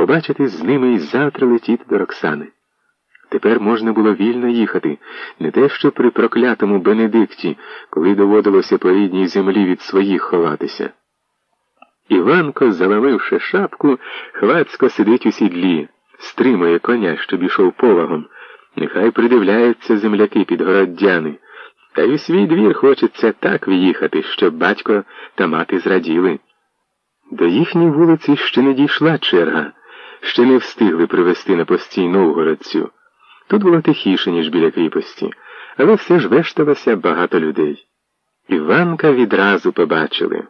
побачитись з ними і завтра летіти до Роксани. Тепер можна було вільно їхати, не те, що при проклятому Бенедикті, коли доводилося по рідній землі від своїх ховатися. Іванко, заломивши шапку, хвацько сидить у сідлі, стримує коня, щоб ішов повагом. Нехай придивляються земляки підгороддяни. Та й у свій двір хочеться так в'їхати, щоб батько та мати зраділи. До їхньої вулиці ще не дійшла черга, ще не встигли привезти на постій Новгородцю. Тут було тихіше, ніж біля кріпості, але все ж вешталося багато людей. Іванка відразу побачили.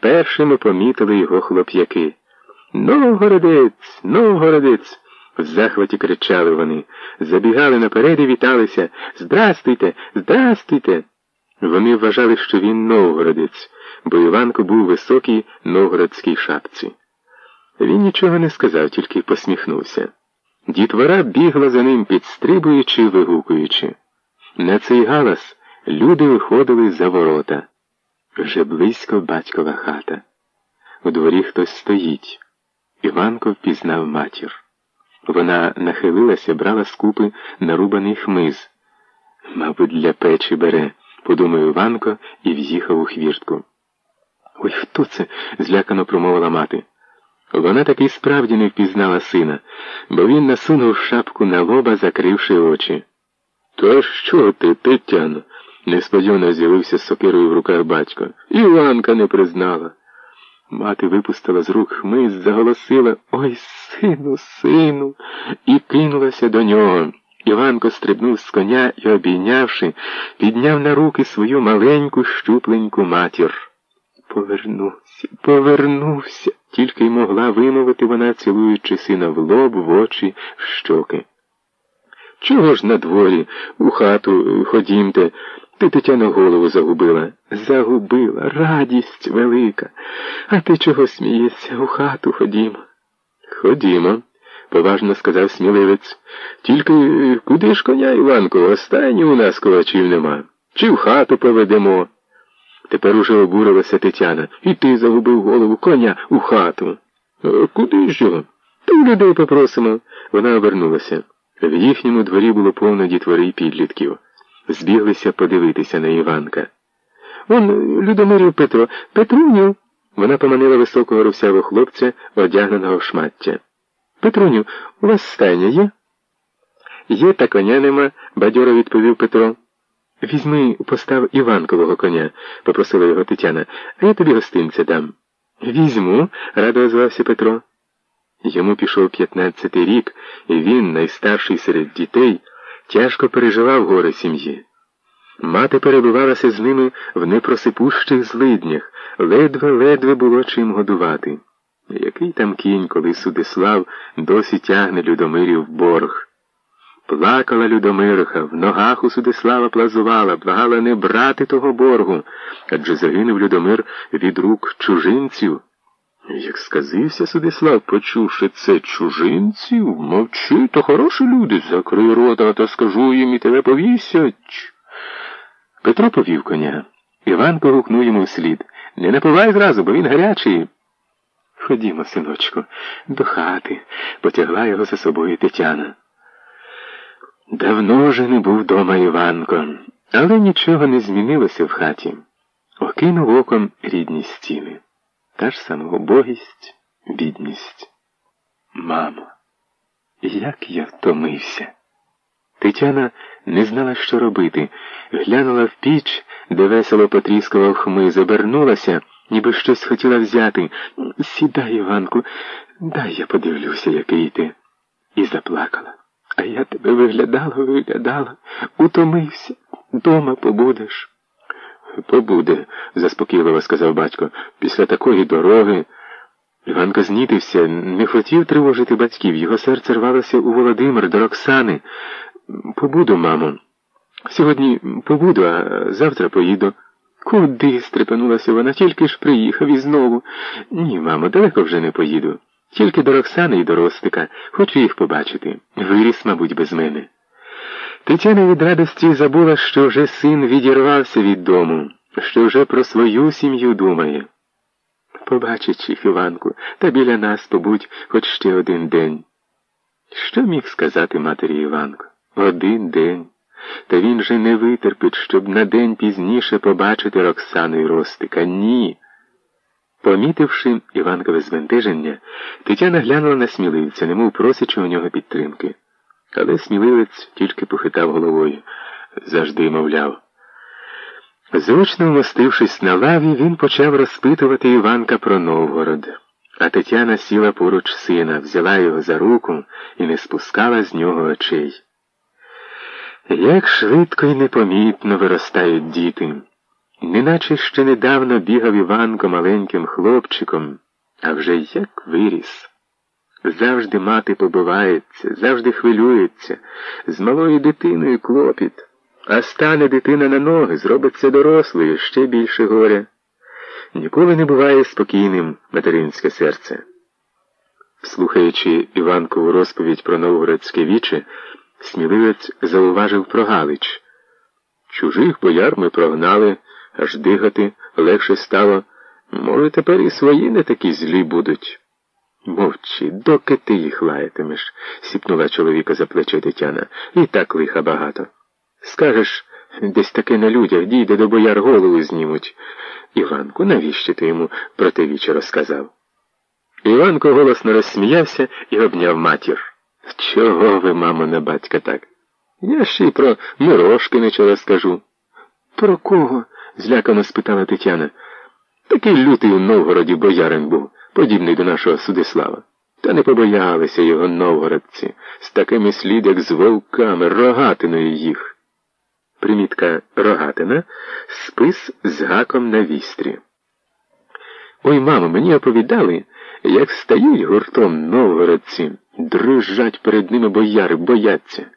Першими помітили його хлоп'яки. Новгородець, Новгородець. В захваті кричали вони, забігали наперед і віталися Здрастуйте, здрастуйте. Вони вважали, що він новгородець, бо Іванко був високій новгородській шапці. Він нічого не сказав, тільки посміхнувся. Дітвора бігла за ним, підстрибуючи вигукуючи. На цей галас люди виходили за ворота. Вже близько батькова хата. У дворі хтось стоїть. Іванко впізнав матір. Вона нахилилася, брала з нарубаний хмиз. Мабуть, для печі бере, подумав Іванко і в'їхав у хвіртку. Ой, хто це? злякано промовила мати. Вона таки справді не впізнала сина, бо він насунув шапку на лоба, закривши очі. То що ти, Тетяно? несподівано з'явився з сокирою в руках батько. Іванка не признала. Мати випустила з рук хмиз, заголосила Ой, сину, сину, і кинулася до нього. Іванко стрибнув з коня і, обійнявши, підняв на руки свою маленьку щупленьку матір. Повернувся, повернувся, тільки й могла вимовити вона, цілуючи сина в лоб, в очі, в щоки. Чого ж на дворі, у хату ходімте? Ти Тетяно голову загубила. Загубила, радість велика. А ти чого смієшся? У хату ходімо. Ходімо, поважно сказав сміливець. Тільки куди ж коня, Іванко? Останній у нас ковачів нема. Чи в хату поведемо? Тепер уже обурилася Тетяна. І ти загубив голову коня у хату. Куди ж його? Та й людей попросимо. Вона обернулася. В їхньому дворі було повно дітвори й підлітків збіглися подивитися на Іванка. Он Людомирів Петро, Петруню. Вона поманила високого русявого хлопця, одягненого в шмаття. Петруню, у вас стайня є? Є, та коня нема, бадьоро відповів Петро. Візьми, постав Іванкового коня, попросила його Тетяна, а я тобі гостинця дам. Візьму, радо озвався Петро. Йому пішов п'ятнадцятий рік, і він, найстарший серед дітей, тяжко переживав горе сім'ї. Мати перебувалася з ними в непросипущих злиднях, ледве-ледве було чим годувати. Який там кінь, коли Судислав досі тягне Людомирів борг. Плакала Людомирха, в ногах у Судислава плазувала, благала не брати того боргу, адже загинув Людомир від рук чужинців. Як сказився Судислав, почувши це чужинців, мовчи, то хороші люди, закрий рота, та скажу їм і тебе повісять. Петро повів коня. Іван погукнув йому вслід. Не напивай зразу, бо він гарячий. Ходімо, синочку, до хати, потягла його за собою Тетяна. Давно вже не був дома Іванко, але нічого не змінилося в хаті. Окинув оком рідні стіни. Та ж сама убогість, бідність. Мамо, як я втомився. Тетяна не знала, що робити. Глянула в піч, де весело потріскував хми, забернулася, ніби щось хотіла взяти. Сідай, Іванку, дай я подивлюся, який ти. І заплакала. А я тебе виглядала, виглядала, утомився. Дома побудеш. Побуде, заспокійливо сказав батько. Після такої дороги. Іванко знітився, не хотів тривожити батьків. Його серце рвалося у Володимир до Роксани. Побуду, мамо. Сьогодні побуду, а завтра поїду. Куди? стрепенулася вона, тільки ж приїхав і знову. Ні, мамо, далеко вже не поїду. Тільки до Роксани і до Ростика. Хочу їх побачити. Виріс, мабуть, без мене. Тетяна від радості забула, що вже син відірвався від дому, що вже про свою сім'ю думає. Побачить їх, Іванку, та біля нас побудь хоч ще один день. Що міг сказати матері Іванко? Один день. Та він же не витерпить, щоб на день пізніше побачити Роксану і Ростика. Ні. Помітивши Іванкове збентеження, Тетяна глянула на сміливця, немов просячи у нього підтримки. Але сміливець тільки похитав головою, завжди мовляв. Зручно вмостившись на лаві, він почав розпитувати Іванка про Новгород, а Тетяна сіла поруч сина, взяла його за руку і не спускала з нього очей. Як швидко і непомітно виростають діти, неначе ще недавно бігав Іванко маленьким хлопчиком, а вже як виріс. Завжди мати побивається, завжди хвилюється, з малою дитиною клопіт, а стане дитина на ноги, зробиться дорослою, ще більше горя. Ніколи не буває спокійним материнське серце. Слухаючи Іванкову розповідь про новгородське віче, сміливець зауважив про Галич. Чужих бояр ми прогнали, аж дихати легше стало. Може, тепер і свої не такі злі будуть. Мовчи, доки ти їх лаятимеш, сіпнула чоловіка за плече Тетяна. І так лиха багато. Скажеш, десь таки на людях дійде до бояр голову знімуть. Іванку, навіщо ти йому про те віче розказав? Іванко голосно розсміявся і обняв матір. Чого ви, мамо, на батька так? Я ще й про Мирошкинича розкажу. Про кого? Злякано спитала Тетяна. Такий лютий у Новгороді боярин був, подібний до нашого Судислава. Та не побоялися його новгородці з такими слід, як з вовками, рогатиною їх. Примітка рогатина спис з гаком на вістрі. Ой, мамо, мені оповідали, як стають гуртом новгородці, дрижать перед ними бояри, бояться.